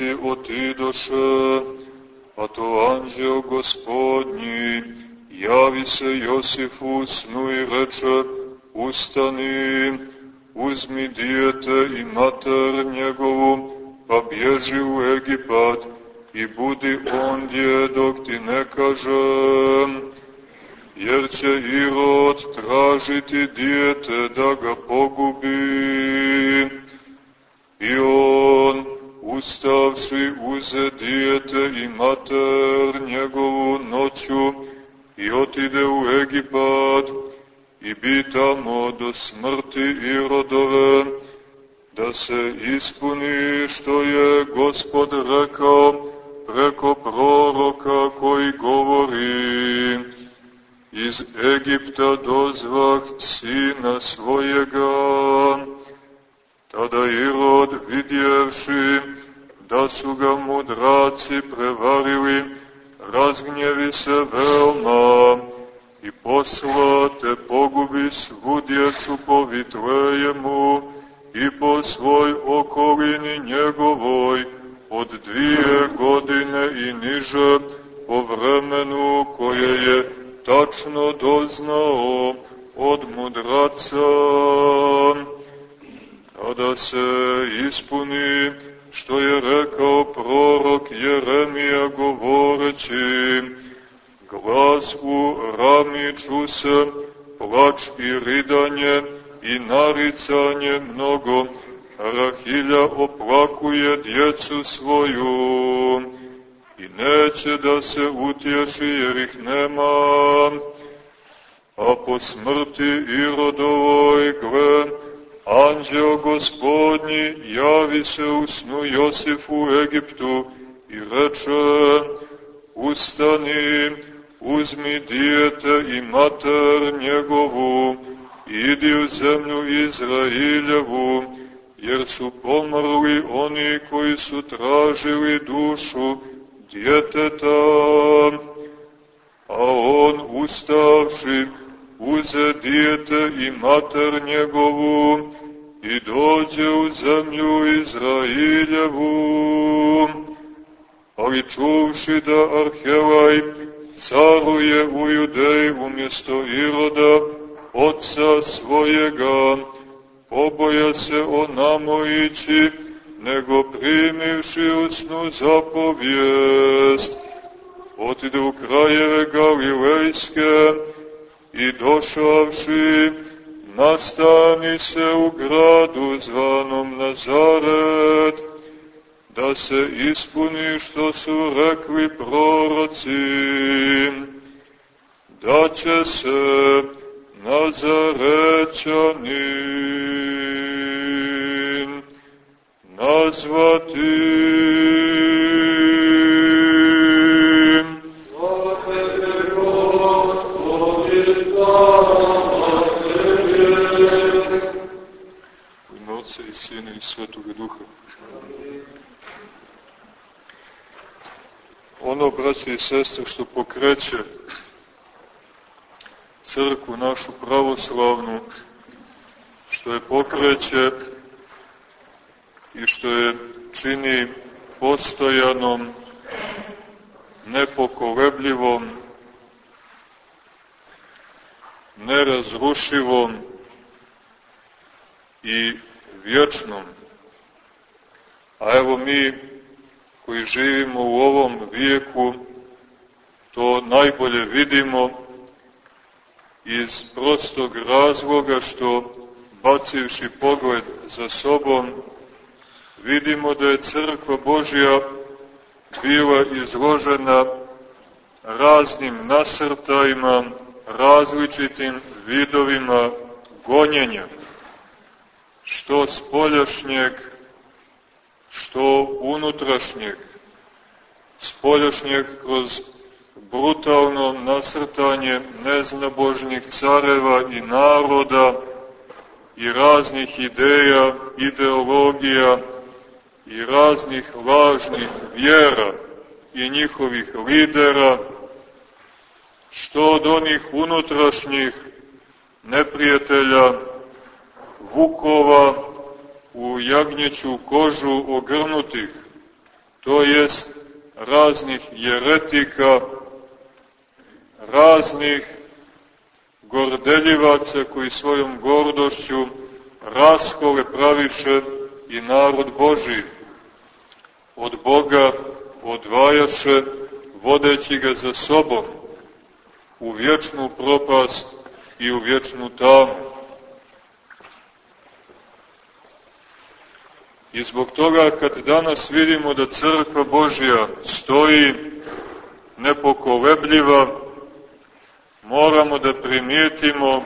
mudraci otidoše, a to anđeo gospodnji javi se Josifu snu i reče, ustani, uzmi dijete i mater njegovu, pa bježi u Egipat i budi ondje dok ti ne kažem, jer će Irod tražiti dijete da ga pogubi. I on, ustavši, uze dijete i mater njegovu noću i otide u Egipat i bi tamo do smrti Irodove, da se ispuni što je Gospod rekao preko proroka koji govori iz Egipta dozvah sina svojega. Tada Irod vidjevši da su ga mudraci prevarili, razgnjevi se veoma i posla te pogubi svu djecu po Vitlejemu i po svoj okolini njegovoj od dvije godine i niže po vremenu koje je tačno doznao od mudraca. Kada se ispuni što je rekao prorok Jeremija govoreći, glas u rami ču se, plač i ridanje i naricanje mnogo, Rahilja oplakuje djecu svoju i neće da se utješi jer ih nema. A po smrti Irodovoj gle, anđeo gospodnji javi se u snu Josifu u Egiptu i reče, ustani, uzmi dijete i mater njegovu, idi u zemlju Izrailjevu, jer su pomrli oni koji su tražili dušu djeteta, a on ustavši uze dijete i mater njegovu i dođe u zemlju Izrailjevu. Ali čuvši da Arhelaj caruje u Judeji umjesto Iroda, oca svojega, oboja se onamo ići, nego primivši u snu zapovijest, otide u krajeve Galilejske i došavši, nastani se u gradu zvanom Nazaret, da se ispuni što su rekli proroci, da će se Nazarećanin nazvati Sina i Svetoga Duha. Ono, braće i sestre, što pokreće crkvu našu pravoslavnu, što je pokreće i što je čini postojanom, nepokolebljivom, nerazrušivom i vječnom. A evo mi koji živimo u ovom vijeku, to najbolje vidimo iz prostog razloga što, bacivši pogled za sobom, vidimo da je crkva Božja bila izložena raznim nasrtajima, različitim vidovima gonjenja, što spoljašnjeg, što unutrašnjeg, spoljašnjeg kroz brutalno nasrtanje neznabožnih careva i naroda i raznih ideja, ideologija i raznih lažnih vjera i njihovih lidera, što od onih unutrašnjih neprijatelja, vukova, u jagnjeću kožu ogrnutih, to jest raznih jeretika, raznih gordeljivaca koji svojom gordošću raskole praviše i narod Boži. Od Boga odvajaše, vodeći ga za sobom, u vječnu propast i u vječnu tamu. I zbog toga kad danas vidimo da crkva Božja stoji nepokolebljiva, moramo da primijetimo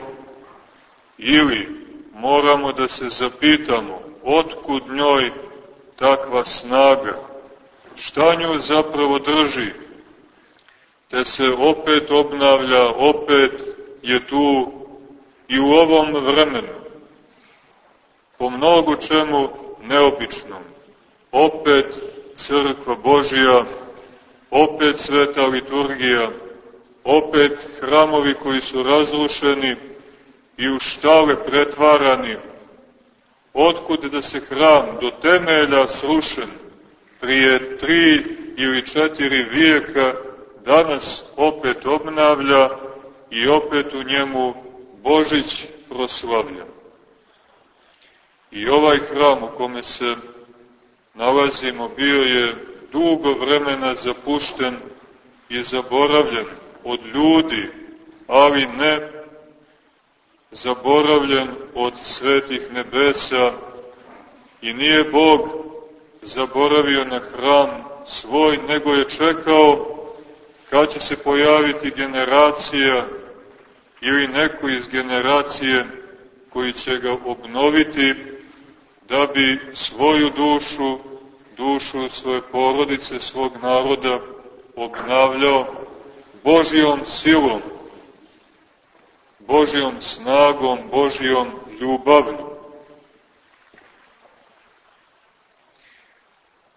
ili moramo da se zapitamo otkud njoj takva snaga, šta nju zapravo drži, te se opet obnavlja, opet je tu i u ovom vremenu, po mnogo čemu neobičnom, opet crkva Božija, opet sveta liturgija, opet hramovi koji su razrušeni i u štale pretvarani, otkud da se hram do temelja srušen prije tri ili četiri vijeka danas opet obnavlja i opet u njemu Božić proslavlja. I ovaj hram u kome se nalazimo bio je dugo vremena zapušten i zaboravljen od ljudi, ali ne zaboravljen od svetih nebesa. I nije Bog zaboravio na hram svoj, nego je čekao kad će se pojaviti generacija ili neko iz generacije koji će ga obnoviti da bi svoju dušu, dušu svoje porodice, svog naroda obnavljao Božijom silom, Božijom snagom, Božijom ljubavlju.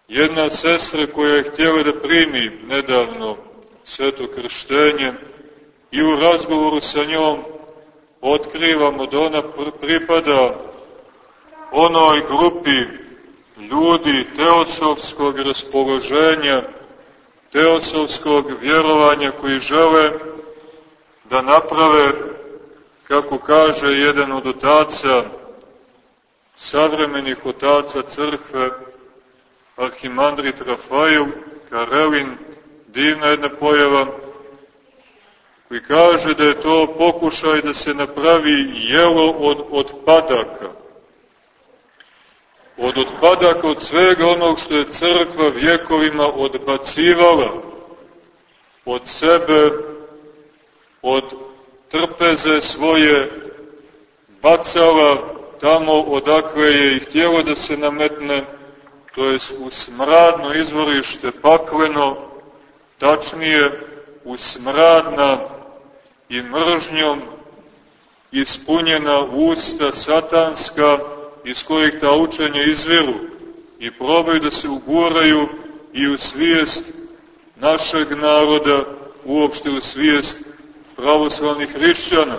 Jedna sestra koja je htjela da primi nedavno sveto krštenje i u razgovoru sa njom otkrivamo da ona pripada onoj grupi ljudi teosovskog raspoloženja, teosovskog vjerovanja koji žele da naprave, kako kaže jedan od otaca, savremenih otaca crkve, arhimandrit Rafael Karelin, divna jedna pojava, koji kaže da je to pokušaj da se napravi jelo od odpadaka. Od odpadaka od svega onog što je crkva vjekovima odbacivala. Od sebe, od trpeze svoje, bacala tamo odakle je i htjelo da se nametne, to je u smradno izvorište pakleno, tačnije u smradna i mržnjom ispunjena usta satanska iz kojih ta učenja izviru i probaju da se uguraju i u svijest našeg naroda, uopšte u svijest pravoslavnih hrišćana.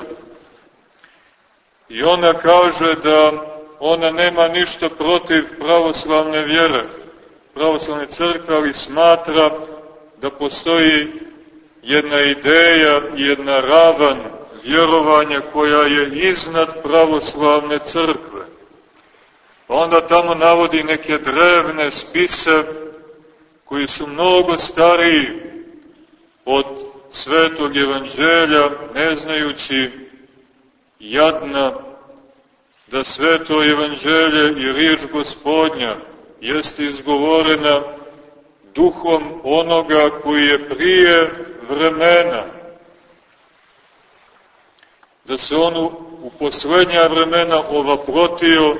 I ona kaže da ona nema ništa protiv pravoslavne vjere, pravoslavne crkve, ali smatra da postoji jedna ideja, jedna ravan vjerovanja koja je iznad pravoslavne crkve. Pa onda tamo navodi neke drevne spise koji su mnogo stariji od svetog evanđelja, ne znajući jadna da sveto evanđelje i riječ gospodnja jeste izgovorena duhom onoga koji je prije vremena, da se on u poslednja vremena ovaprotio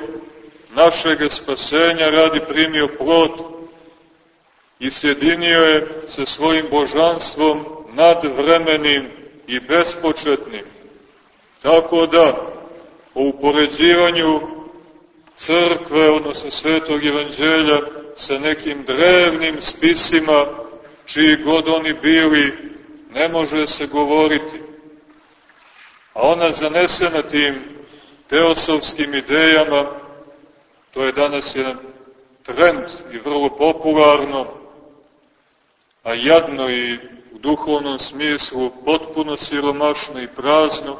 našeg spasenja radi primio plod i sjedinio je sa svojim božanstvom nadvremenim i bespočetnim. Tako da, o upoređivanju crkve, odnosno svetog evanđelja, sa nekim drevnim spisima, čiji god oni bili, ne može se govoriti. A ona zanesena tim teosovskim idejama, To je danas jedan trend i vrlo popularno, a jadno i u duhovnom smislu potpuno siromašno i prazno,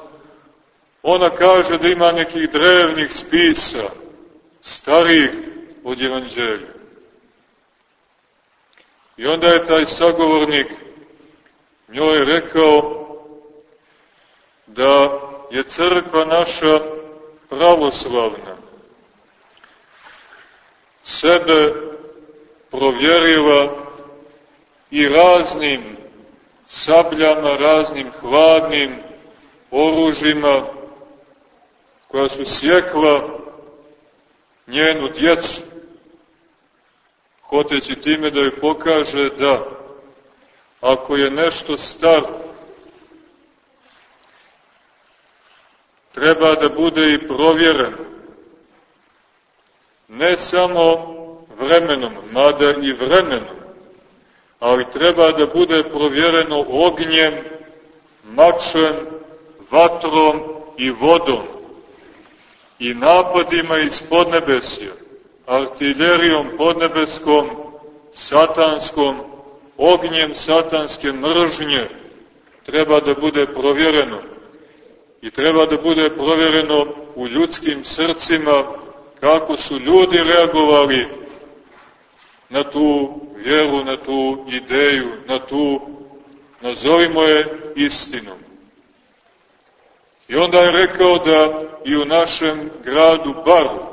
ona kaže da ima nekih drevnih spisa, starih od evanđelja. I onda je taj sagovornik njoj rekao da je crkva naša pravoslavna sebe provjerila i raznim sabljama, raznim hladnim oružima koja su sjekla njenu djecu, hoteći time da joj pokaže da ako je nešto star, treba da bude i provjeren. Ne samo vremenom, mada i vremenom, ali treba da bude provjereno ognjem, mačem, vatrom i vodom i napadima iz podnebesja, artiljerijom podnebeskom, satanskom, ognjem satanske mržnje, treba da bude provjereno. I treba da bude provjereno u ljudskim srcima kako su ljudi reagovali na tu vjeru, na tu ideju, na tu, nazovimo je, istinom. I onda je rekao da i u našem gradu Baru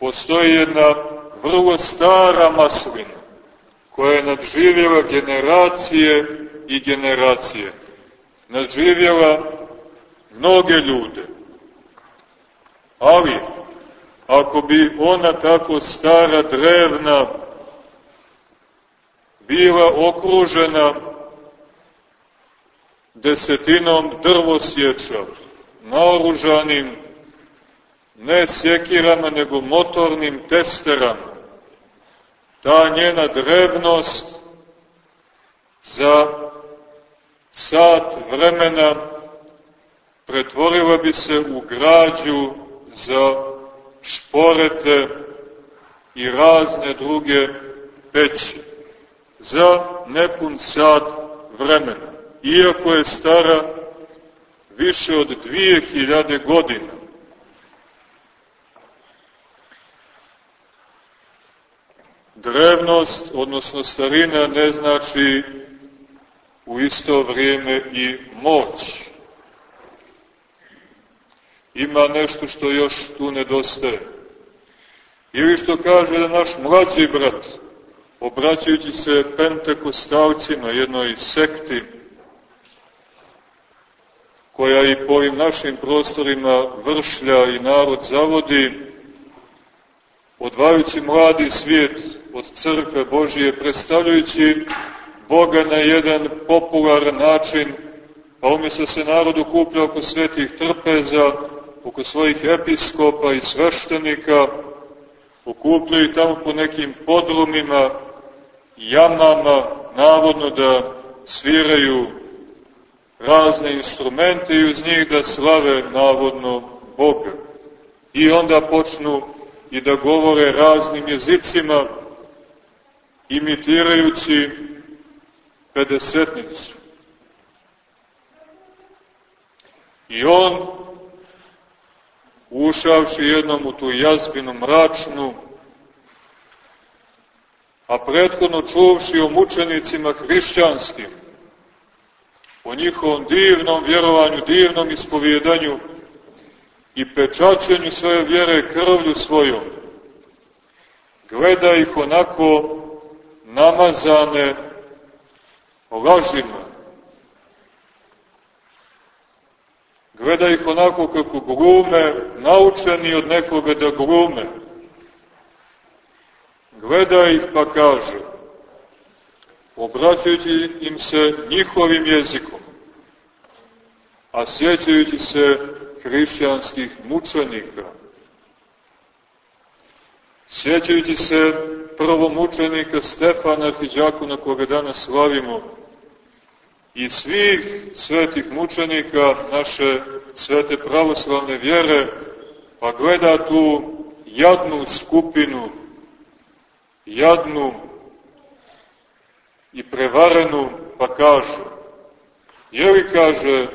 postoji jedna vrlo stara maslina koja je nadživjela generacije i generacije. Nadživjela mnoge ljude. Ali, ako bi ona tako stara, drevna, bila okružena desetinom drvosječa, naoružanim ne sjekirama, nego motornim testerama. Ta njena drevnost za sat vremena pretvorila bi se u građu za šporete i razne druge peći za nepun sat vremena, iako je stara više od 2000 godina. Drevnost, odnosno starina, ne znači u isto vrijeme i moć. Ima nešto što još tu nedostaje. Ili što kaže da naš mlađi brat, obraćajući se pentekostalcima, jednoj sekti, koja i po ovim našim prostorima vršlja i narod zavodi, odvajući mladi svijet od crkve Božije, predstavljajući Boga na jedan popularan način, pa umjesto se narod okuplja oko svetih trpeza, oko svojih episkopa i sveštenika, okupljaju tamo po nekim podrumima, jamama, navodno da sviraju razne instrumente i uz njih da slave navodno Boga. I onda počnu i da govore raznim jezicima, imitirajući pedesetnicu. I on, ušavši jednom u tu jazbinu mračnu, a prethodno čuvši o mučenicima hrišćanskim, o njihovom divnom vjerovanju, divnom ispovjedanju i pečaćenju svoje vjere krvlju svojom, gleda ih onako namazane lažima. Gleda ih onako kako glume, naučeni od nekoga da glume. Gleda ih pa kaže, obraćajući im se njihovim jezikom, a sjećajući se hrišćanskih mučenika, sjećajući se prvomučenika Stefana Arhiđakona koga danas slavimo i svih svetih mučenika naše svete pravoslavne vjere, pa gleda tu jadnu skupinu, jadnu i prevarenu, pa kažu, je li, kaže,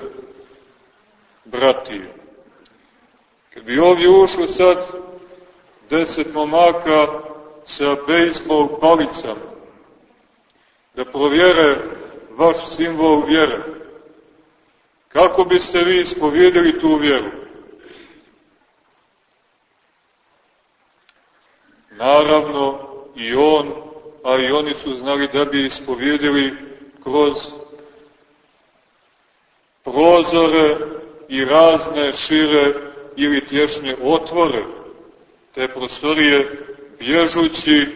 brati, kad bi ovdje ušlo sad deset momaka sa bejsbol palicama, da provjere vaš simbol vjere, kako biste vi ispovjedili tu vjeru? Naravno, i on, a i oni su znali da bi ispovjedili kroz prozore i razne šire ili tješnje otvore te prostorije, bježući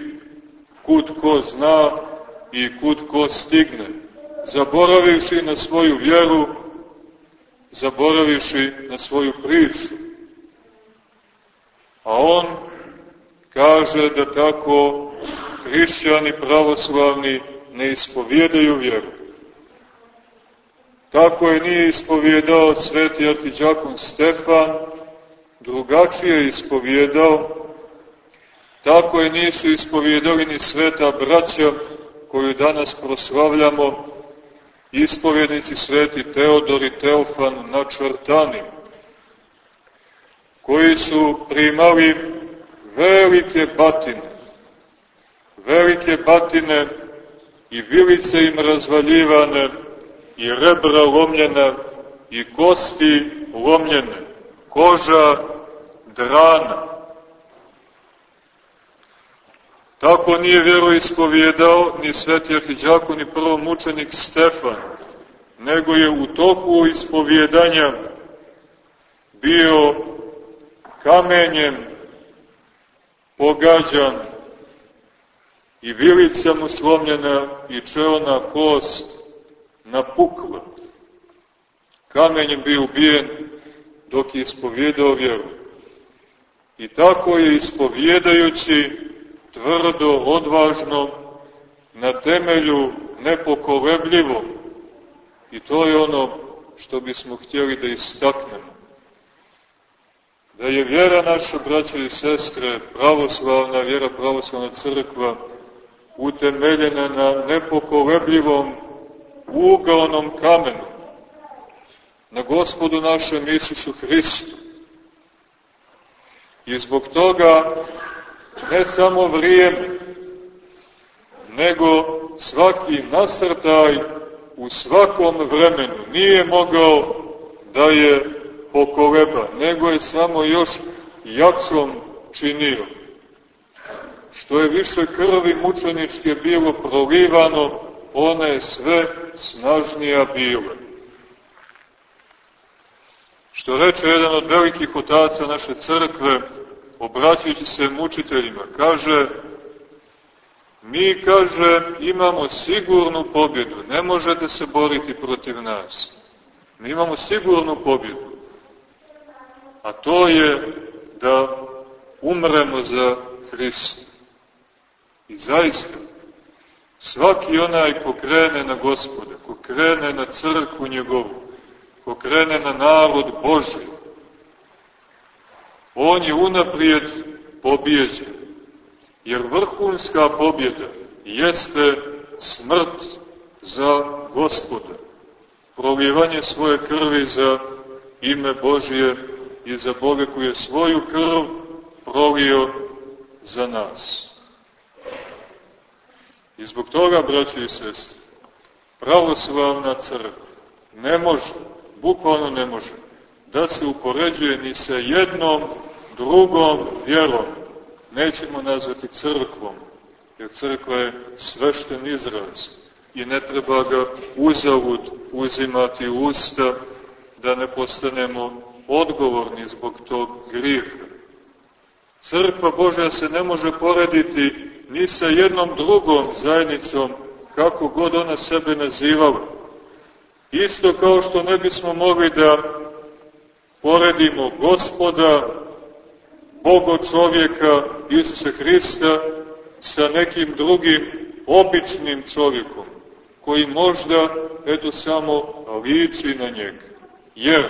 kud ko zna i kud ko stigne, zaboravivši na svoju vjeru, zaboravivši na svoju priču. A on kaže da tako hrišćani pravoslavni ne ispovjedaju vjeru. Tako je nije ispovjedao sveti arhiđakon Stefan, drugačije je ispovjedao, tako je nisu ispovjedali ni sveta braća koju danas proslavljamo, ispovjednici sveti Teodor i Teofan na čvrtani, koji su primali velike batine, velike batine i vilice im razvaljivane, i rebra lomljena, i kosti lomljene, koža drana. Tako nije vjeroispovjedao ni sveti arhiđako, ni prvo mučenik Stefan, nego je u toku ispovjedanja bio kamenjem pogađan i vilica mu slomljena i čelna kost napukla. Kamenjem bio ubijen dok je ispovjedao vjeru. I tako je ispovjedajući tvrdo, odvažno, na temelju nepokolebljivo. I to je ono što bismo htjeli da istaknemo. Da je vjera naša, braća i sestre, pravoslavna vjera, pravoslavna crkva, utemeljena na nepokolebljivom ugaonom kamenu, na gospodu našem Isusu Hristu. I zbog toga ne samo vrijeme, nego svaki nasrtaj u svakom vremenu nije mogao da je pokoleba, nego je samo još jačom činio. Što je više krvi mučeničke bilo prolivano, ona je sve snažnija bila. Što reče jedan od velikih otaca naše crkve, obraćajući se mučiteljima, kaže, mi, kaže, imamo sigurnu pobjedu, ne možete se boriti protiv nas. Mi imamo sigurnu pobjedu, a to je da umremo za Hrista. I zaista, svaki onaj ko krene na gospode, ko krene na crkvu njegovu, ko krene na narod Boži, on je unaprijed pobjeđen. Jer vrhunska pobjeda jeste smrt za gospoda, prolijevanje svoje krvi za ime Božije i za Boga koji je svoju krv prolio za nas. I zbog toga, braći i sestri, pravoslavna crkva ne može, bukvalno ne može, da se upoređuje ni sa jednom drugom vjerom. Nećemo nazvati crkvom, jer crkva je svešten izraz i ne treba ga uzavud uzimati u usta da ne postanemo odgovorni zbog tog grijeha. Crkva Božja se ne može porediti ni sa jednom drugom zajednicom, kako god ona sebe nazivala. Isto kao što ne bismo mogli da poredimo gospoda, Bogo čovjeka, Isusa Hrista, sa nekim drugim običnim čovjekom, koji možda, eto, samo liči na njega. Jer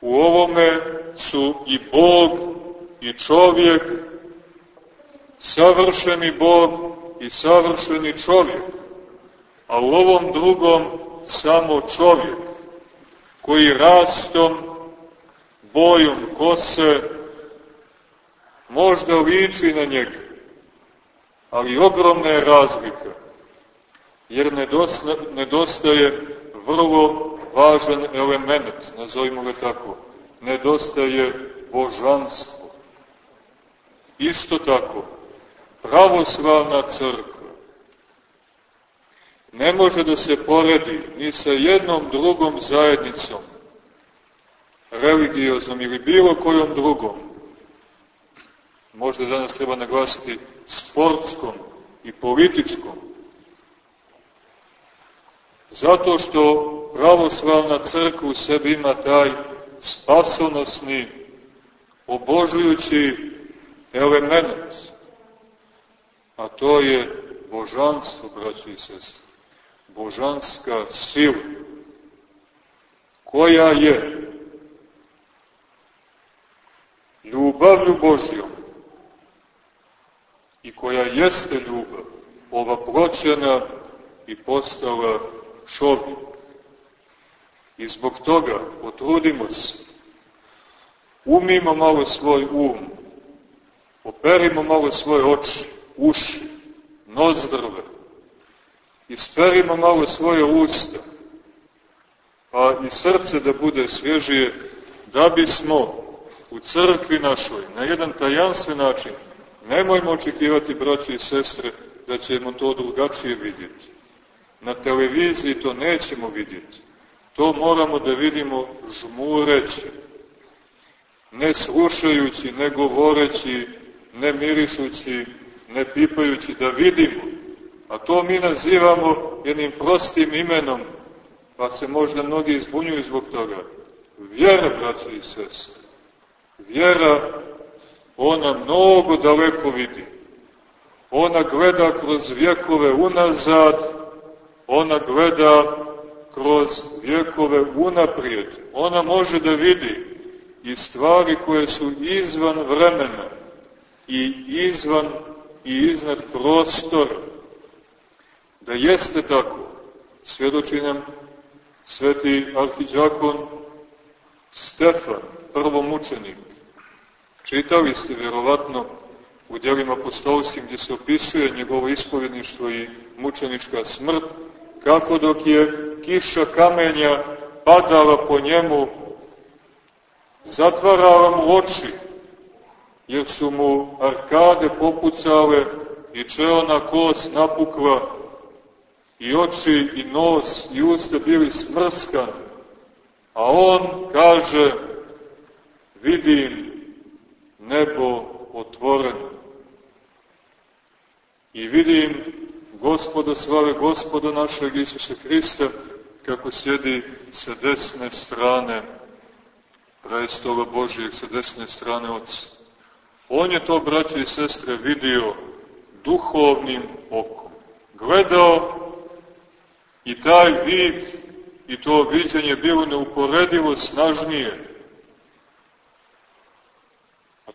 u ovome su i Bog i čovjek, savršeni Bog i savršeni čovjek, a u ovom drugom samo čovjek, koji rastom, bojom kose, možda liči na njega, ali ogromna je razlika, jer nedostaje vrlo važan element, nazovimo ga tako, nedostaje božanstvo. Isto tako, pravoslavna crkva ne može da se poredi ni sa jednom drugom zajednicom, religioznom ili bilo kojom drugom, možda danas treba naglasiti sportskom i političkom, zato što pravoslavna crkva u sebi ima taj spasonosni, obožujući element, a to je božanstvo, braći i sestri, božanska sila, koja je? Ljubavlju Božjom i koja jeste ljubav, ova proćena i postala čovjek. I zbog toga potrudimo se, umimo malo svoj um, operimo malo svoje oči, uši, nozdrve, isperimo malo svoje usta, pa i srce da bude svježije, da bismo u crkvi našoj, na jedan tajanstven način, nemojmo očekivati, braće i sestre, da ćemo to drugačije vidjeti. Na televiziji to nećemo vidjeti. To moramo da vidimo žmureći, ne slušajući, ne govoreći, ne mirišući, ne pipajući, da vidimo. A to mi nazivamo jednim prostim imenom, pa se možda mnogi izbunjuju zbog toga. Vjera, braći i sestre. Vjera, ona mnogo daleko vidi. Ona gleda kroz vjekove unazad, ona gleda kroz vjekove unaprijed. Ona može da vidi i stvari koje su izvan vremena i izvan i iznad prostora. Da jeste tako, svjedoči nam sveti arhiđakon Stefan, prvomučenik. Čitali ste vjerovatno u djelima apostolskim gdje se opisuje njegovo ispovjedništvo i mučenička smrt, kako dok je kiša kamenja padala po njemu, zatvarala mu oči, jer su mu arkade popucale i čeona kos napukla, i oči, i nos, i usta bili smrskani. A on kaže, vidim nebo otvoreno. I vidim gospoda slave, gospoda našeg Isusa Hrista, kako sjedi sa desne strane prestola Božijeg, sa desne strane Otca. On je to, braće i sestre, vidio duhovnim okom. Gledao i taj vid i to viđenje bilo neuporedivo snažnije.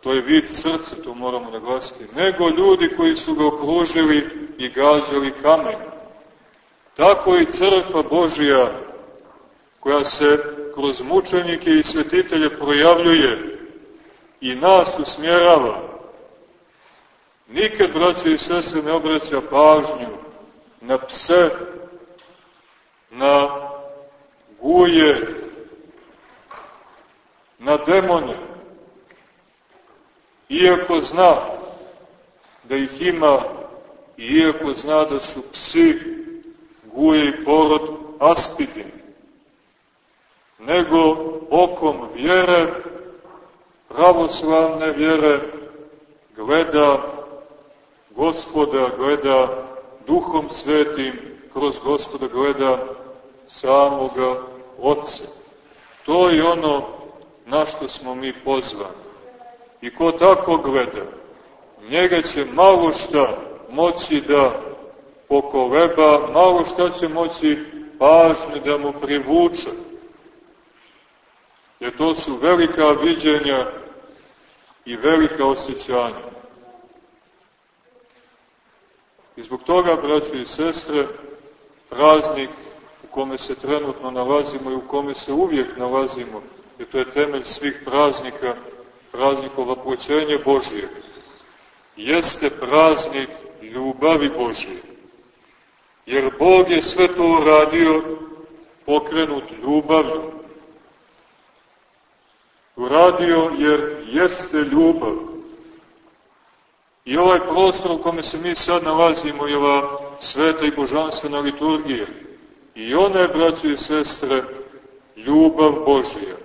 To je vid srca, to moramo naglasiti, nego ljudi koji su ga okružili i gađali kamen. Tako i crkva Božija, koja se kroz mučenike i svetitelje projavljuje i nas usmjerava, nikad, braće i sestre, ne obraća pažnju na pse, na guje, na demone, iako zna da ih ima iako zna da su psi, guje i porod aspidin, nego okom vjere, pravoslavne vjere, gleda gospoda, gleda duhom svetim, kroz gospoda gleda samoga Otca. To je ono na što smo mi pozvani. I ko tako gleda, njega će malo šta moći da pokoleba, malo šta će moći pažnje da mu privuče. Jer to su velika viđenja i velika osjećanja. I zbog toga, braći i sestre, praznik kome se trenutno nalazimo i u kome se uvijek nalazimo, jer to je temelj svih praznika, praznikova poćenja Božije, jeste praznik ljubavi Božije. Jer Bog je sve to uradio pokrenut ljubavlju. Uradio jer jeste ljubav. I ovaj prostor u kome se mi sad nalazimo je ova sveta i božanstvena liturgija. I ona je, braći i sestre, ljubav Božija.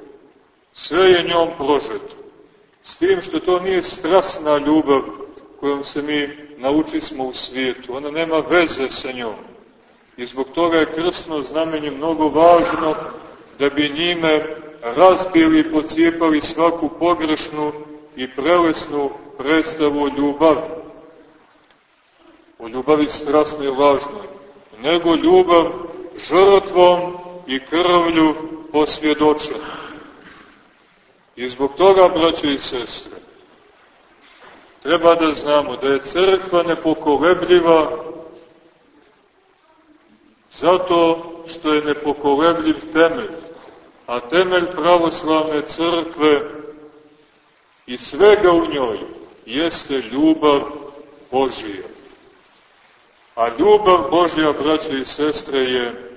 Sve je njom prožeto. S tim što to nije strasna ljubav kojom se mi nauči smo u svijetu. Ona nema veze sa njom. I zbog toga je krstno znamenje mnogo važno da bi njime razbili i pocijepali svaku pogrešnu i prelesnu predstavu o ljubavi. O ljubavi strasnoj i lažnoj. Nego ljubav žrtvom i krvlju posvjedočena. I zbog toga, braće i sestre, treba da znamo da je crkva nepokolebljiva zato što je nepokolebljiv temelj, a temelj pravoslavne crkve i svega u njoj jeste ljubav Božija. A ljubav Božja, braće i sestre, je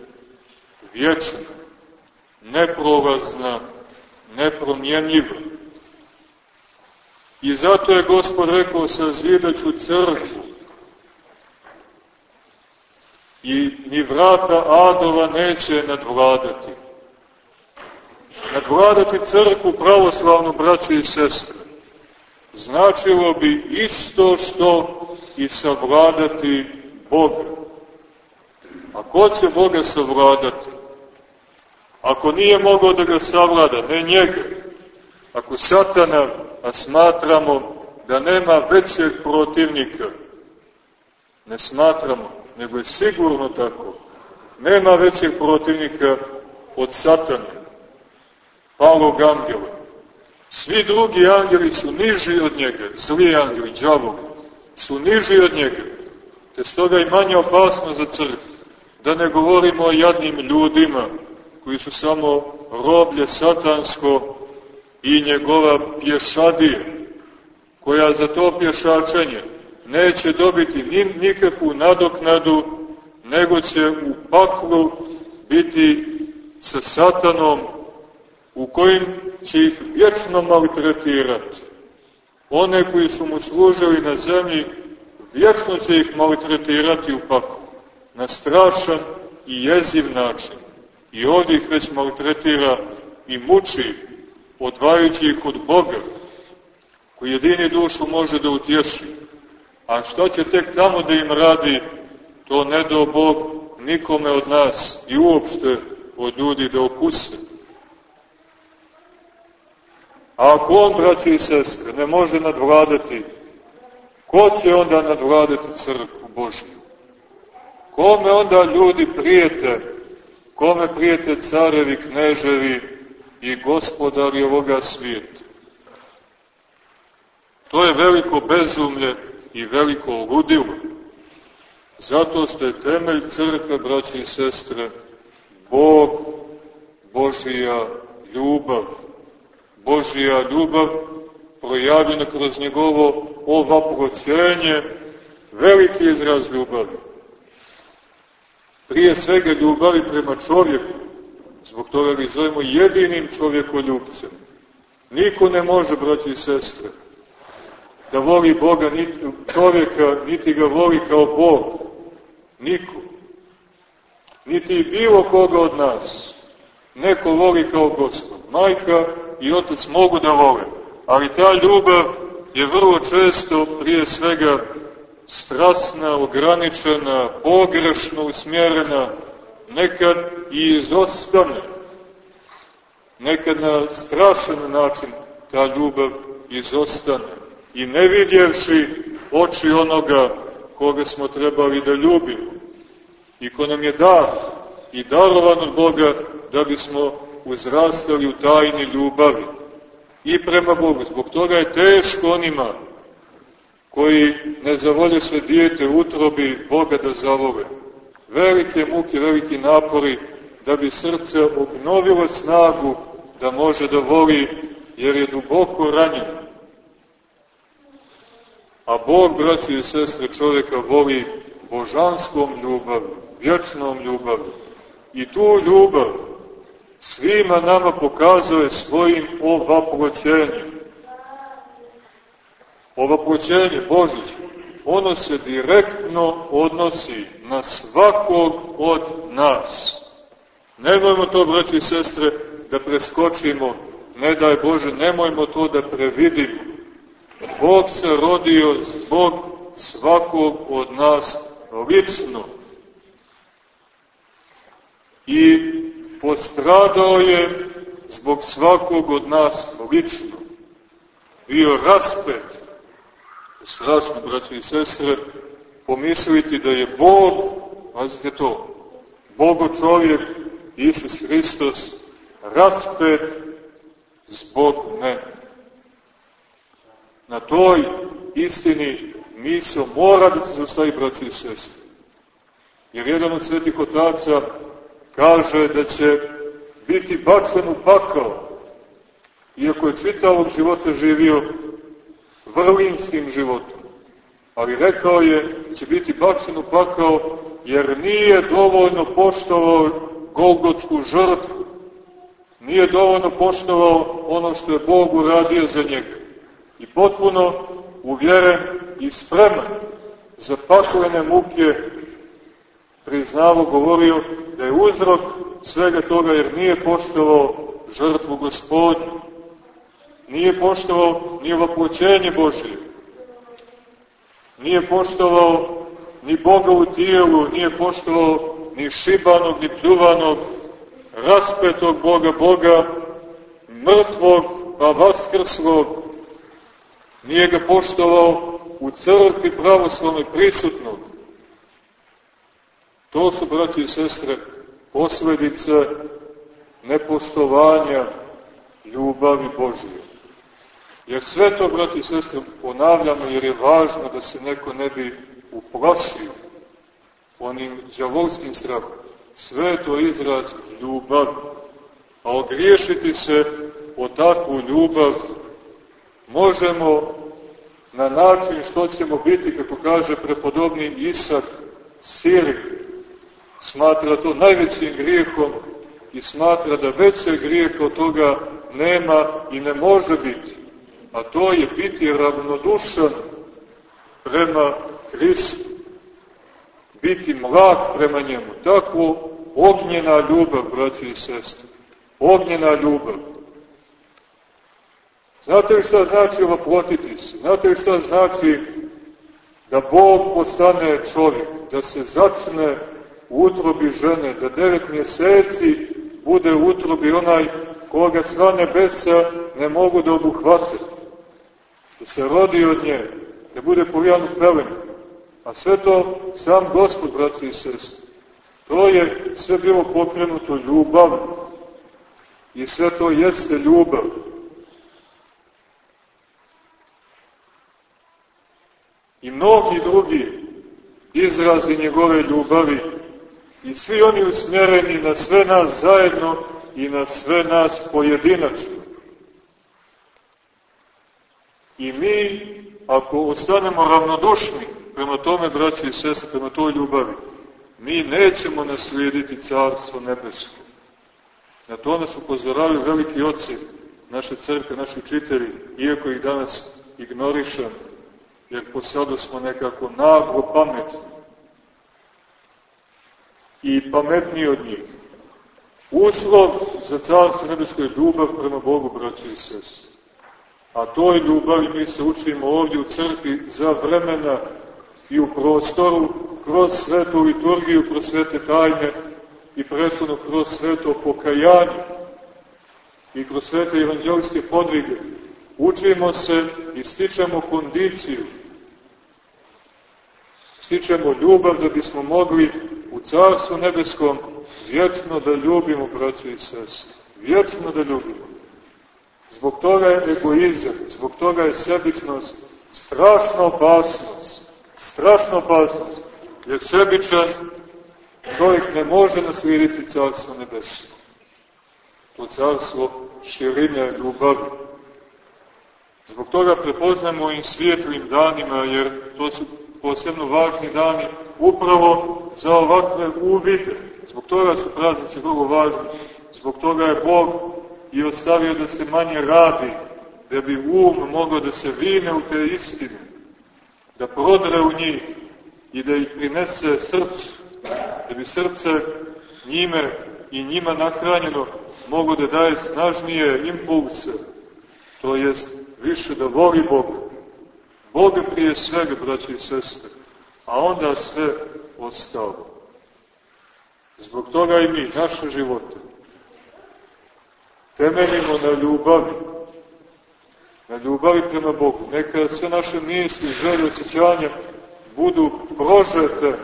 vječna, neprolazna, nepromjenjiva. I zato je Gospod rekao, sazidaću crkvu, i ni vrata adova neće nadvladati. Nadvladati crkvu pravoslavnu, braću i sestre, značilo bi isto što i savladati Boga. A ko će Boga savladati? Ako nije mogao da ga savlada, ne njega, ako satana, a smatramo da nema većeg protivnika, ne smatramo, nego je sigurno tako. Nema većeg protivnika od satana, palog angela. Svi drugi angeli su niži od njega, zli angeli, džavovi, su niži od njega, te stoga i manje opasno za crkvu. Da ne govorimo o jadnim ljudima, koji su samo roblje satansko i njegova pješadija, koja za to pješačenje neće dobiti ni, nikakvu nadoknadu, nego će u paklu biti sa satanom u kojim će ih vječno maltretirati. One koji su mu služili na zemlji, vječno će ih maltretirati u paklu. Na strašan i jeziv način. I ovdje ih već maltretira i muči, odvajajući ih od Boga, koji jedini dušu može da utješi. A što će tek tamo da im radi, to ne do Bog nikome od nas i uopšte od ljudi da okuse. A ako on, braći i sestre, ne može nadvladati, ko će onda nadvladati crkvu Božju? Kome onda ljudi prijete, kome prijete carevi, kneževi i gospodari ovoga svijeta? To je veliko bezumlje i veliko ludilo. Zato što je temelj crkve, braće i sestre, Bog, Božija ljubav. Božija ljubav projavljena kroz njegovo ovaproćenje, veliki izraz ljubavi. Prije svega ljubavi prema čovjeku, zbog toga ga zovemo jedinim čovjekoljubcem. Niko ne može, braći i sestre, da voli Boga, niti čovjeka, niti ga voli kao Bog. Niko. Niti bilo koga od nas. Neko voli kao Gospod. Majka i otac mogu da vole. Ali ta ljubav je vrlo često prije svega strasna, ograničena, pogrešno usmjerena, nekad i izostavljena. Nekad na strašan način ta ljubav izostane i ne vidjevši oči onoga koga smo trebali da ljubimo i ko nam je dat i darovan od Boga da bismo uzrastali u tajni ljubavi. I prema Bogu. Zbog toga je teško onima koji ne zavolješe dijete utrobi Boga da zavole. Velike muke, veliki napori da bi srce obnovilo snagu da može da voli, jer je duboko ranjen. A Bog, braći i sestre, čovjeka voli božanskom ljubav, vječnom ljubav. I tu ljubav svima nama pokazuje svojim ovaploćenjem. Ovaploćenje Božić, ono se direktno odnosi na svakog od nas. Nemojmo to, braći i sestre, da preskočimo, ne daj Bože, nemojmo to da previdimo. Bog se rodio zbog svakog od nas lično. I postradao je zbog svakog od nas lično. Bio raspet. Strašno, braći i sestre, pomisliti da je Bog, pazite to, Bogo čovjek, Isus Hristos, raspet zbog mene. Na toj istini misl mora da se zostavi, braći i sestre. Jer jedan od svetih otaca kaže da će biti bačen u pakao, iako je čitavog života živio vrlinskim životom. Ali rekao je da će biti bačen u pakao jer nije dovoljno poštovao Golgotsku žrtvu. Nije dovoljno poštovao ono što je Bog uradio za njega. I potpuno uvjeren i spreman za paklene muke priznavo govorio da je uzrok svega toga jer nije poštovao žrtvu gospodinu. Nije poštovao ni ovaploćenje Božije. Nije poštovao ni Boga u tijelu, nije poštovao ni šibanog, ni pljuvanog, raspetog Boga, Boga, mrtvog, pa vaskrslog, nije ga poštovao u crkvi pravoslavnoj prisutnog. To su, braći i sestre, posledice nepoštovanja ljubavi Božije. Jer sve to, braći i sestre, ponavljamo jer je važno da se neko ne bi uplašio onim džavolskim strahom. Sve to izraz ljubavi. A ogriješiti se o takvu ljubav možemo na način što ćemo biti, kako kaže prepodobni Isak Sirik, smatra to najvećim grijehom i smatra da veće grijeha od toga nema i ne može biti. A to je biti ravnodušan prema Hristu. Biti mlad prema njemu. Takvo ognjena ljubav, braći i sestre. Ognjena ljubav. Znate li šta znači oplotiti se? Znate li šta znači da Bog postane čovjek, da se začne u utrobi žene, da devet mjeseci bude u utrobi onaj koga sva nebesa ne mogu da obuhvate, da se rodi od nje, da bude povijan u pelenu. A sve to sam Gospod, braći i sestri. To je sve bilo pokrenuto ljubav i sve to jeste ljubav. I mnogi drugi izrazi njegove ljubavi i svi oni usmjereni na sve nas zajedno i na sve nas pojedinačno. I mi, ako ostanemo ravnodušni prema tome, braći i sese, prema toj ljubavi, mi nećemo naslijediti carstvo nebesko. Na to nas upozoravaju veliki oci naše crkve, naši učitelji, iako ih danas ignorišemo, jer posadu smo nekako naglo pametni i pametniji od njih. Uslov za carstvo nebesko je ljubav prema Bogu, braći i sese. A toj ljubavi mi se učimo ovdje u crkvi za vremena i u prostoru, kroz svetu liturgiju, kroz svete tajne i prethodno kroz sveto pokajanje i kroz svete evanđelske podvige. Učimo se i stičemo kondiciju, stičemo ljubav da bismo mogli u Carstvu nebeskom vječno da ljubimo, braće i sestre. Vječno da ljubimo. Zbog toga je egoizam, zbog toga je sebičnost strašna opasnost. Strašna opasnost. Jer sebičan čovjek ne može naslijediti carstvo nebesno. To carstvo širine ljubavi. Zbog toga prepoznamo ovim svijetlim danima, jer to su posebno važni dani upravo za ovakve uvide. Zbog toga su praznici vrlo važni. Zbog toga je Bog i ostavio da se manje radi, da bi um mogao da se vine u te istine, da prodre u njih i da ih prinese srcu, da bi srce njime i njima nahranjeno mogu da daje snažnije impulse, to jest više da voli Boga. Boga prije svega, braći i sestre, a onda sve ostalo. Zbog toga i mi, naše živote, temeljimo na ljubavi, na ljubavi prema Bogu. Neka sve naše misli, želje, osjećanja budu prožete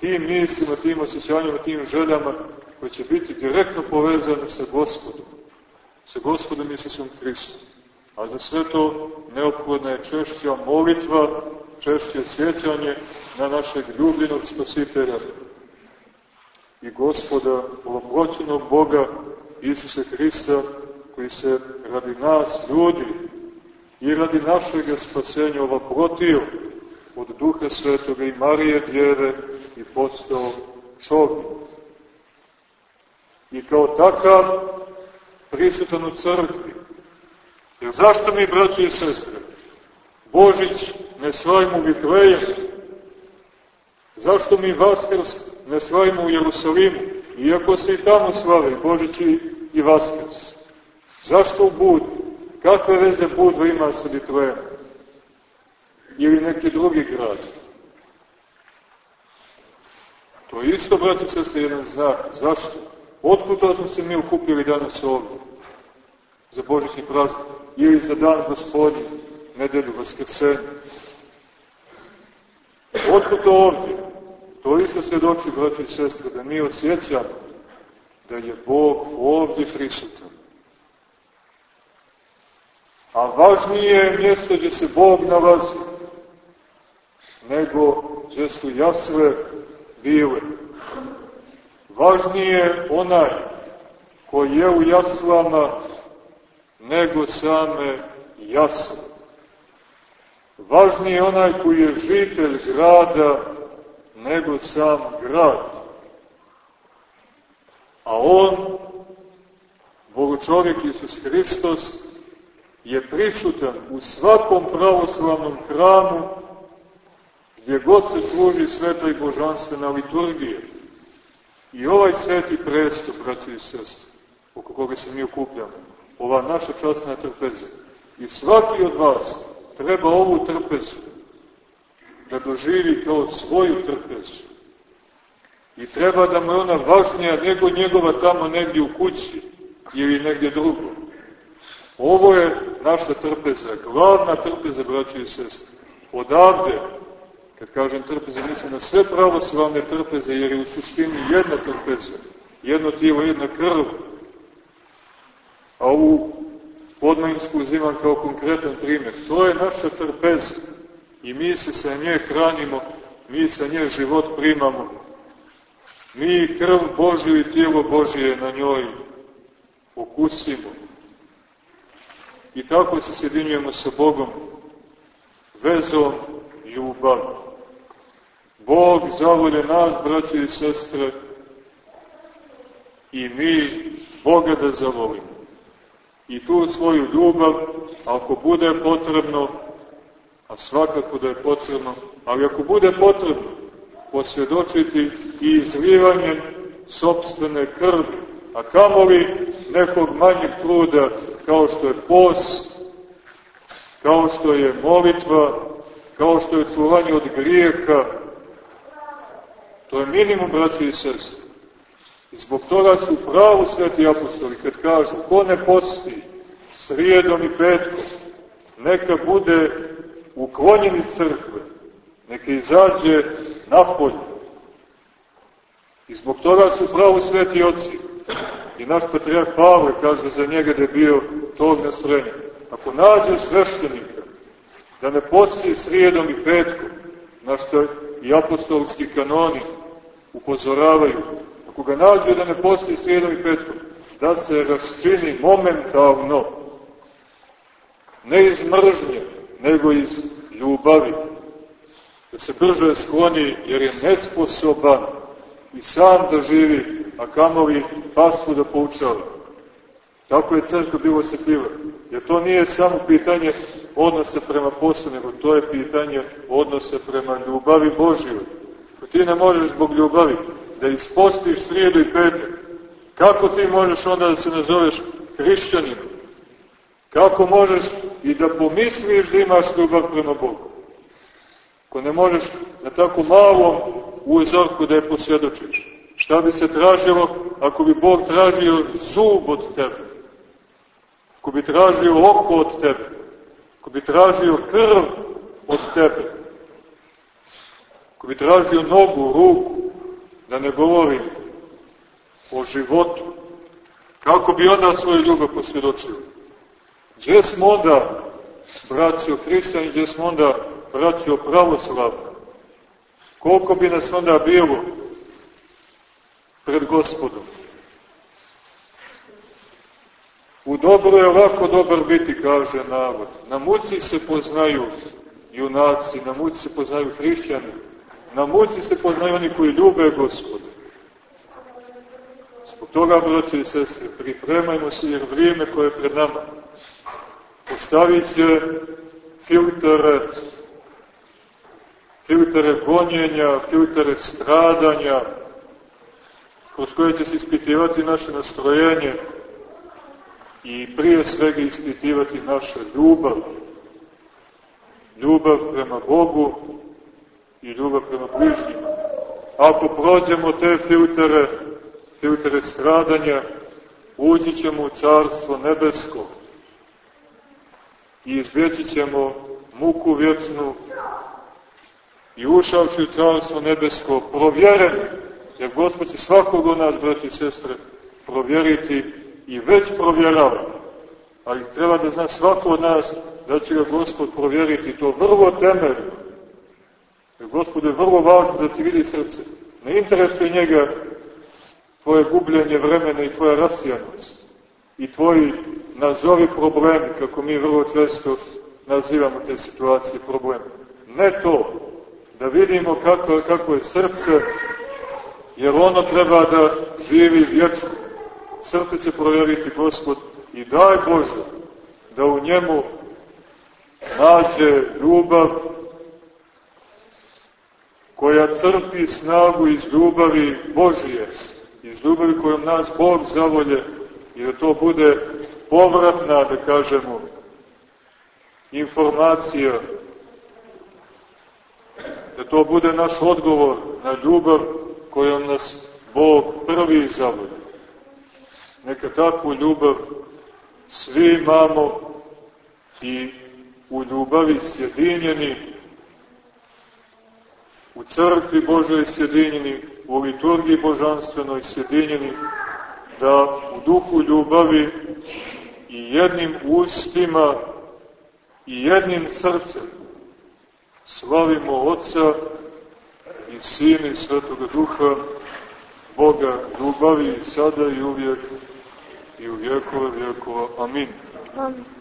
tim mislima, tim osjećanjima, tim željama koje će biti direktno povezane sa Gospodom, sa Gospodom Isusom Hristom. A za sve to neophodna je češća molitva, češće sjećanje na našeg ljubljenog spasitelja i gospoda, ovoploćenog Boga Isusa Hrista, koji se radi nas, ljudi, i radi našeg spasenja ovoplotio od Duha Svetoga i Marije Djeve i postao čovjek. I kao takav prisutan u crkvi. Jer zašto mi, braći i sestre, Božić ne slavimo u Vitlejem? Zašto mi Vaskrs ne slavimo u Jerusalimu? Iako se i tamo slavi Božić i Vaskrs. Zašto u Budu? Kakve veze Budva ima sa Vitlejem? Ili neki drugi grad? To je isto, braći i sestre, jedan znak. Zašto? Otkud to smo se mi ukupili danas ovdje? Za Božićni praznik. Ili za dan gospodin, nedelju, vaskrsenja. Otkud to ovdje? To isto svjedoči, braći i sestre, da mi osjećamo da je Bog ovdje prisutan. A važnije je mjesto gdje se Bog nalazi, nego gdje su jasle bile. Važnije je onaj koji je u jaslama nego same jasle. Važnije je onaj koji je žitelj grada nego sam grad. A on, Bogočovjek Isus Hristos, je prisutan u svakom pravoslavnom hramu gdje god se služi sveta i božanstvena liturgija. I ovaj sveti prestup, braći i sestri, oko koga se mi okupljamo, ova naša časna trpeza, i svaki od vas treba ovu trpezu da doživi kao svoju trpezu. I treba da mu je ona važnija nego njegova tamo negdje u kući ili negdje drugo. Ovo je naša trpeza, glavna trpeza, braći i sestre. Odavde, kad kažem trpeza, mislim na sve pravoslavne trpeze, jer je u suštini jedna trpeza, jedno tijelo, jedna krv. A ovu podmajinsku uzimam kao konkretan primjer. To je naša trpeza. I mi se sa nje hranimo, mi sa nje život primamo. Mi krv Božju i tijelo Božije na njoj okusimo. I tako se sjedinjujemo sa Bogom vezom ljubav. Bog zavolje nas, braće i sestre, i mi Boga da zavolimo. I tu svoju ljubav, ako bude potrebno, a svakako da je potrebno, ali ako bude potrebno, posvjedočiti i izlivanjem sobstvene krvi, a kamoli nekog manjeg truda kao što je post, kao što je molitva, kao što je čuvanje od grijeha, to je minimum, braći i sestri. Zbog toga su pravu sveti apostoli kad kažu ko ne posti srijedom i petkom, neka bude uklonjen iz crkve, neka izađe napolje. I zbog toga su pravu sveti oci I naš patrijarh Pavle kaže za njega da je bio tog nastrojenja. Ako nađe sveštenika da ne posti srijedom i petkom, na što i apostolski kanoni upozoravaju, ako ga nađu da ne posti srijedom i petkom, da se raščini momentalno, ne iz mržnje, nego iz ljubavi, da se brže skloni jer je nesposoban i sam da živi, a kamovi pasu da poučava. Tako je crkva bilo osjetljiva. Jer to nije samo pitanje odnose prema poslu, nego to je pitanje odnose prema ljubavi Božjoj. Ako ti ne možeš zbog ljubavi da ispostiš srijedu i petak, kako ti možeš onda da se nazoveš hrišćanim? Kako možeš i da pomisliš da imaš ljubav prema Bogu? Ako ne možeš na tako malom uzorku da je posvjedočiš. Šta bi se tražilo ako bi Bog tražio zub od tebe? Ako bi tražio oko od tebe? Ako bi tražio krv od tebe? Ako bi tražio nogu, ruku, da ne govorim o životu, kako bi onda svoju ljubav posvjedočio? Gdje smo onda, braćo hrišćani, gdje smo onda, braćo pravoslavni? Koliko bi nas onda bilo pred gospodom? U dobro je lako dobar biti, kaže narod. Na muci se poznaju junaci, na muci se poznaju hrišćani, na muci se poznaju oni koji ljube gospoda. Zbog toga, braće i sestre, pripremajmo se jer vrijeme koje je pred nama postavit će filtere, filtere gonjenja, filtere stradanja, kroz koje će se ispitivati naše nastrojenje i prije svega ispitivati naša ljubav. Ljubav prema Bogu i ljubav prema bližnjima. Ako prođemo te filtere, filtere stradanja, ući ćemo u Carstvo nebesko i izbjeći ćemo muku vječnu i ušavši u Carstvo nebesko, provjereni, jer Gospod će svakog od nas, braći i sestre, provjeriti i već provjerava. Ali treba da zna svako od nas da će ga Gospod provjeriti to vrlo temeljno. Jer Gospod je vrlo važno da ti vidi srce. Ne interesuje njega tvoje gubljenje vremena i tvoja rasijanost. I tvoji nazovi problemi, kako mi vrlo često nazivamo te situacije problemi. Ne to, da vidimo kako, kako je srce, jer ono treba da živi vječno. Srce će provjeriti Gospod i daj Bože da u njemu nađe ljubav koja crpi snagu iz ljubavi Božije, iz ljubavi kojom nas Bog zavolje i da to bude povratna, da kažemo, informacija, da to bude naš odgovor na ljubav kojom nas Bog prvi zavolje. Neka takvu ljubav svi imamo i u ljubavi sjedinjeni, u crkvi Božoj sjedinjeni, u liturgiji božanstvenoj sjedinjeni, da u duhu ljubavi i jednim ustima i jednim srcem slavimo Otca i Sina i Svetoga Duha, Boga ljubavi i sada i uvijek i u vjekove vjekova. Amin. Amin.